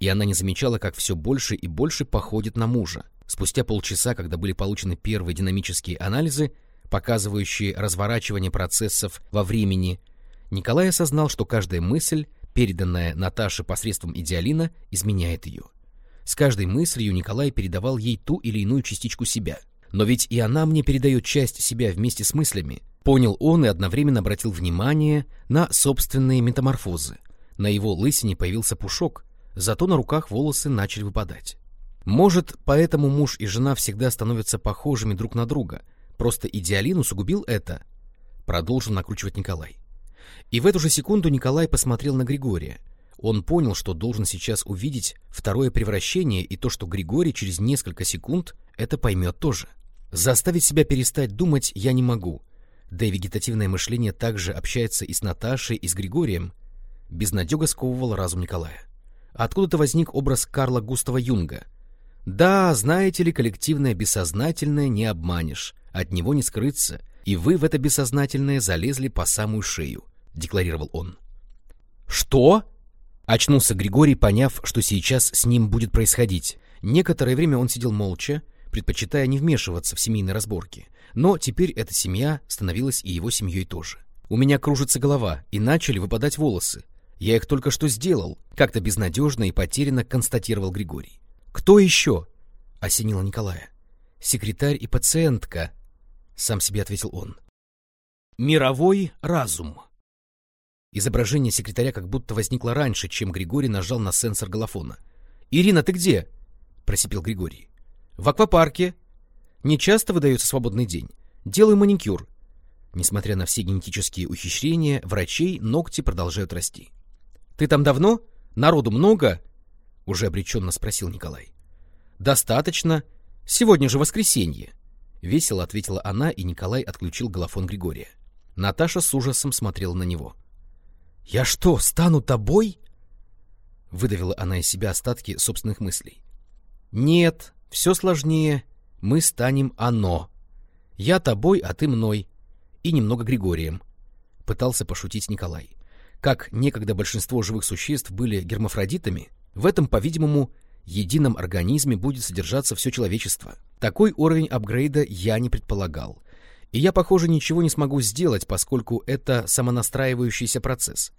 и она не замечала, как все больше и больше походит на мужа. Спустя полчаса, когда были получены первые динамические анализы, показывающие разворачивание процессов во времени, Николай осознал, что каждая мысль, переданная Наташе посредством идеалина, изменяет ее. С каждой мыслью Николай передавал ей ту или иную частичку себя. Но ведь и она мне передает часть себя вместе с мыслями. Понял он и одновременно обратил внимание на собственные метаморфозы. На его лысине появился пушок, зато на руках волосы начали выпадать. Может, поэтому муж и жена всегда становятся похожими друг на друга. Просто идеалин усугубил это, продолжил накручивать Николай. И в эту же секунду Николай посмотрел на Григория. Он понял, что должен сейчас увидеть второе превращение и то, что Григорий через несколько секунд это поймет тоже. Заставить себя перестать думать я не могу. Да и вегетативное мышление также общается и с Наташей, и с Григорием. Безнадега сковывал разум Николая. Откуда-то возник образ Карла Густава Юнга. Да, знаете ли, коллективное бессознательное не обманешь, от него не скрыться, и вы в это бессознательное залезли по самую шею, декларировал он. Что? Очнулся Григорий, поняв, что сейчас с ним будет происходить. Некоторое время он сидел молча, предпочитая не вмешиваться в семейные разборки. Но теперь эта семья становилась и его семьей тоже. У меня кружится голова, и начали выпадать волосы. Я их только что сделал, как-то безнадежно и потерянно констатировал Григорий. «Кто еще?» — осенила Николая. «Секретарь и пациентка», — сам себе ответил он. «Мировой разум». Изображение секретаря как будто возникло раньше, чем Григорий нажал на сенсор голофона. «Ирина, ты где?» — просипел Григорий. «В аквапарке. Не часто выдается свободный день. Делаю маникюр». Несмотря на все генетические ухищрения, врачей ногти продолжают расти. «Ты там давно? Народу много?» — уже обреченно спросил Николай. «Достаточно. Сегодня же воскресенье». Весело ответила она, и Николай отключил голофон Григория. Наташа с ужасом смотрела на него. «Я что, стану тобой?» Выдавила она из себя остатки собственных мыслей. «Нет, все сложнее. Мы станем оно. Я тобой, а ты мной. И немного Григорием», — пытался пошутить Николай. Как некогда большинство живых существ были гермафродитами, в этом, по-видимому, едином организме будет содержаться все человечество. Такой уровень апгрейда я не предполагал. И я, похоже, ничего не смогу сделать, поскольку это самонастраивающийся процесс.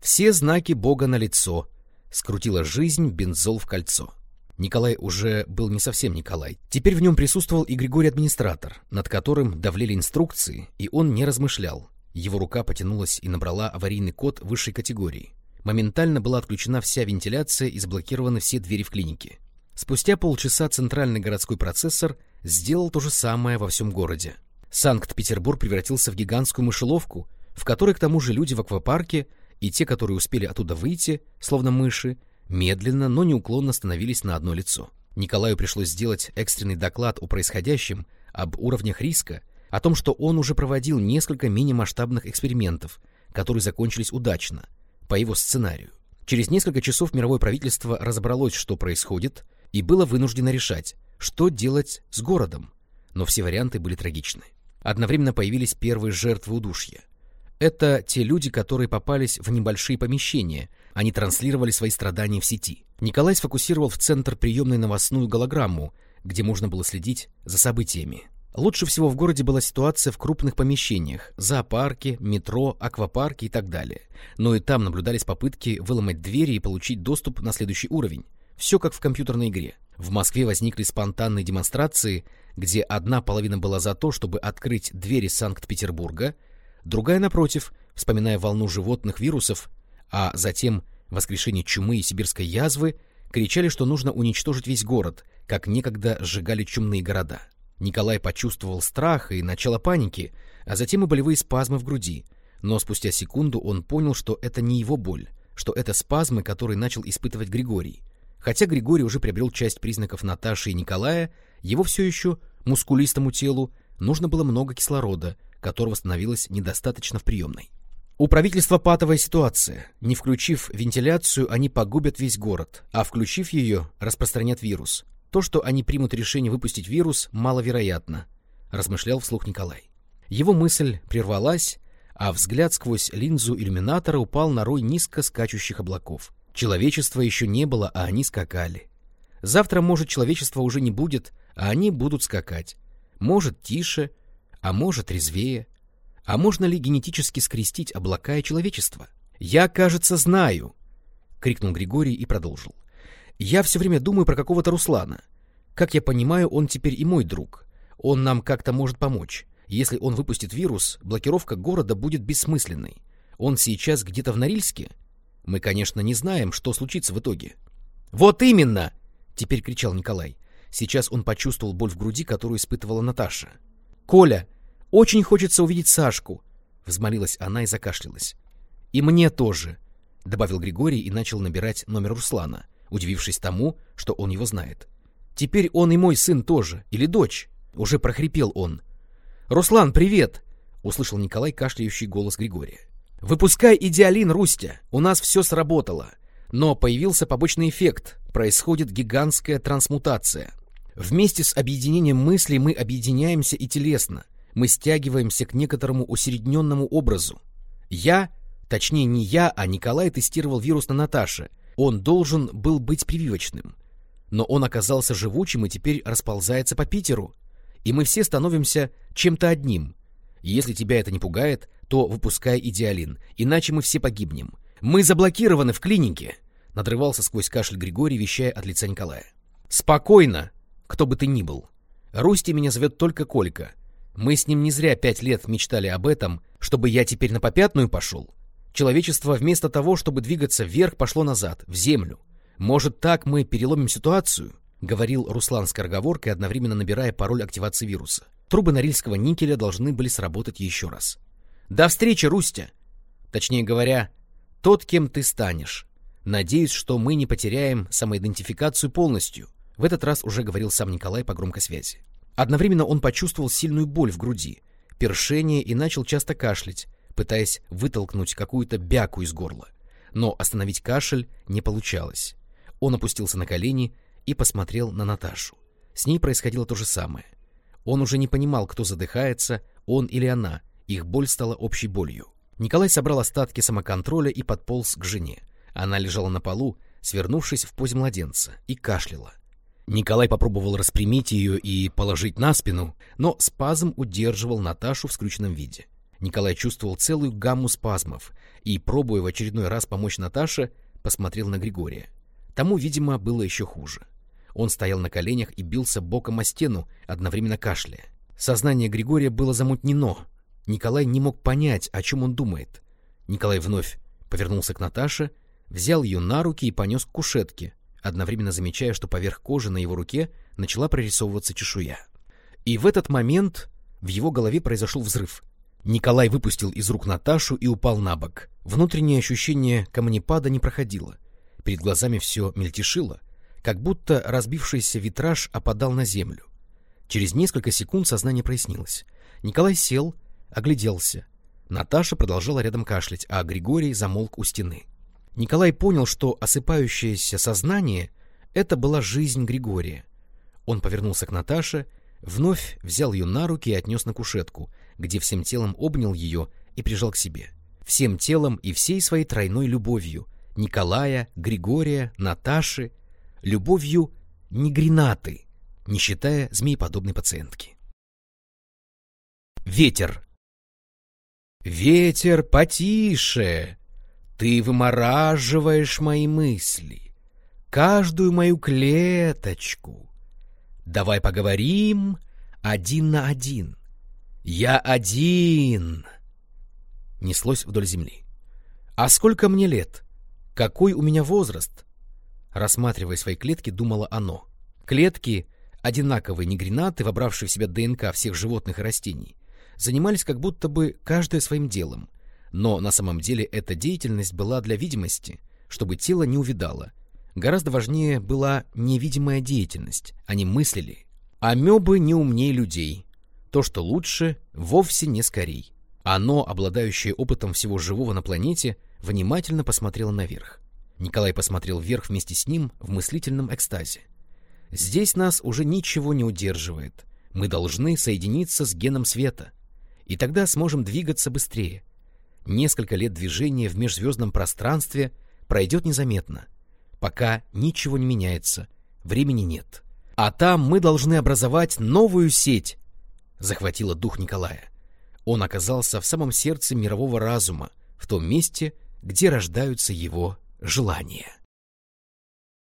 Все знаки Бога на лицо. Скрутила жизнь бензол в кольцо. Николай уже был не совсем Николай. Теперь в нем присутствовал и Григорий-администратор, над которым давлели инструкции, и он не размышлял. Его рука потянулась и набрала аварийный код высшей категории. Моментально была отключена вся вентиляция и заблокированы все двери в клинике. Спустя полчаса центральный городской процессор сделал то же самое во всем городе. Санкт-Петербург превратился в гигантскую мышеловку, в которой к тому же люди в аквапарке и те, которые успели оттуда выйти, словно мыши, медленно, но неуклонно становились на одно лицо. Николаю пришлось сделать экстренный доклад о происходящем, об уровнях риска, о том, что он уже проводил несколько мини-масштабных экспериментов, которые закончились удачно, по его сценарию. Через несколько часов мировое правительство разобралось, что происходит, и было вынуждено решать, что делать с городом. Но все варианты были трагичны. Одновременно появились первые жертвы удушья. Это те люди, которые попались в небольшие помещения, они транслировали свои страдания в сети. Николай сфокусировал в центр приемной новостную голограмму, где можно было следить за событиями. Лучше всего в городе была ситуация в крупных помещениях, зоопарке, метро, аквапарке и так далее. Но и там наблюдались попытки выломать двери и получить доступ на следующий уровень. Все как в компьютерной игре. В Москве возникли спонтанные демонстрации, где одна половина была за то, чтобы открыть двери Санкт-Петербурга, другая, напротив, вспоминая волну животных вирусов, а затем воскрешение чумы и сибирской язвы, кричали, что нужно уничтожить весь город, как некогда сжигали чумные города. Николай почувствовал страх и начало паники, а затем и болевые спазмы в груди, но спустя секунду он понял, что это не его боль, что это спазмы, которые начал испытывать Григорий. Хотя Григорий уже приобрел часть признаков Наташи и Николая, его все еще, мускулистому телу, нужно было много кислорода, которого становилось недостаточно в приемной. У правительства патовая ситуация. Не включив вентиляцию, они погубят весь город, а включив ее, распространят вирус. То, что они примут решение выпустить вирус, маловероятно, размышлял вслух Николай. Его мысль прервалась, а взгляд сквозь линзу иллюминатора упал на рой низко скачущих облаков. Человечества еще не было, а они скакали. Завтра, может, человечества уже не будет, а они будут скакать. Может, тише, а может, резвее. А можно ли генетически скрестить облака и человечество? «Я, кажется, знаю!» — крикнул Григорий и продолжил. «Я все время думаю про какого-то Руслана. Как я понимаю, он теперь и мой друг. Он нам как-то может помочь. Если он выпустит вирус, блокировка города будет бессмысленной. Он сейчас где-то в Норильске? Мы, конечно, не знаем, что случится в итоге». «Вот именно!» — Теперь кричал Николай. Сейчас он почувствовал боль в груди, которую испытывала Наташа. «Коля, очень хочется увидеть Сашку!» Взмолилась она и закашлялась. «И мне тоже!» — добавил Григорий и начал набирать номер Руслана, удивившись тому, что он его знает. «Теперь он и мой сын тоже, или дочь!» — уже прохрипел он. «Руслан, привет!» — услышал Николай кашляющий голос Григория. «Выпускай идеалин, Рустя! У нас все сработало!» Но появился побочный эффект, происходит гигантская трансмутация. Вместе с объединением мыслей мы объединяемся и телесно, мы стягиваемся к некоторому усередненному образу. Я, точнее не я, а Николай тестировал вирус на Наташе. Он должен был быть прививочным. Но он оказался живучим и теперь расползается по Питеру. И мы все становимся чем-то одним. Если тебя это не пугает, то выпускай идеалин, иначе мы все погибнем. Мы заблокированы в клинике, надрывался сквозь кашель Григорий, вещая от лица Николая. Спокойно, кто бы ты ни был. Русти меня зовет только Колька. Мы с ним не зря пять лет мечтали об этом, чтобы я теперь на попятную пошел. Человечество вместо того, чтобы двигаться вверх, пошло назад, в землю. Может, так мы переломим ситуацию? — говорил Руслан скороговоркой, одновременно набирая пароль активации вируса. Трубы норильского никеля должны были сработать еще раз. «До встречи, Рустя!» Точнее говоря, тот, кем ты станешь. Надеюсь, что мы не потеряем самоидентификацию полностью. В этот раз уже говорил сам Николай по громкой связи. Одновременно он почувствовал сильную боль в груди, першение и начал часто кашлять, пытаясь вытолкнуть какую-то бяку из горла. Но остановить кашель не получалось. Он опустился на колени и посмотрел на Наташу. С ней происходило то же самое. Он уже не понимал, кто задыхается, он или она. Их боль стала общей болью. Николай собрал остатки самоконтроля и подполз к жене. Она лежала на полу, свернувшись в позе младенца, и кашляла. Николай попробовал распрямить ее и положить на спину, но спазм удерживал Наташу в скрюченном виде. Николай чувствовал целую гамму спазмов и, пробуя в очередной раз помочь Наташе, посмотрел на Григория. Тому, видимо, было еще хуже. Он стоял на коленях и бился боком о стену, одновременно кашляя. Сознание Григория было замутнено, Николай не мог понять, о чем он думает. Николай вновь повернулся к Наташе, взял ее на руки и понес к кушетке, одновременно замечая, что поверх кожи на его руке начала прорисовываться чешуя. И в этот момент в его голове произошел взрыв. Николай выпустил из рук Наташу и упал на бок. Внутреннее ощущение камнепада не проходило. Перед глазами все мельтешило, как будто разбившийся витраж опадал на землю. Через несколько секунд сознание прояснилось. Николай сел, огляделся. Наташа продолжала рядом кашлять, а Григорий замолк у стены. Николай понял, что осыпающееся сознание — это была жизнь Григория. Он повернулся к Наташе, вновь взял ее на руки и отнес на кушетку, где всем телом обнял ее и прижал к себе. Всем телом и всей своей тройной любовью. Николая, Григория, Наташи. Любовью не гренаты, не считая змееподобной пациентки. Ветер Ветер, потише! Ты вымораживаешь мои мысли, каждую мою клеточку. Давай поговорим один на один. Я один. Неслось вдоль земли. А сколько мне лет? Какой у меня возраст? Рассматривая свои клетки, думало оно. Клетки одинаковые негренаты, вобравшие в себя ДНК всех животных и растений, занимались как будто бы каждое своим делом. Но на самом деле эта деятельность была для видимости, чтобы тело не увидало. Гораздо важнее была невидимая деятельность, они мыслили. Амебы не умнее людей. То, что лучше, вовсе не скорей. Оно, обладающее опытом всего живого на планете, внимательно посмотрело наверх. Николай посмотрел вверх вместе с ним в мыслительном экстазе. Здесь нас уже ничего не удерживает. Мы должны соединиться с геном света и тогда сможем двигаться быстрее. Несколько лет движения в межзвездном пространстве пройдет незаметно. Пока ничего не меняется, времени нет. А там мы должны образовать новую сеть, захватила дух Николая. Он оказался в самом сердце мирового разума, в том месте, где рождаются его желания.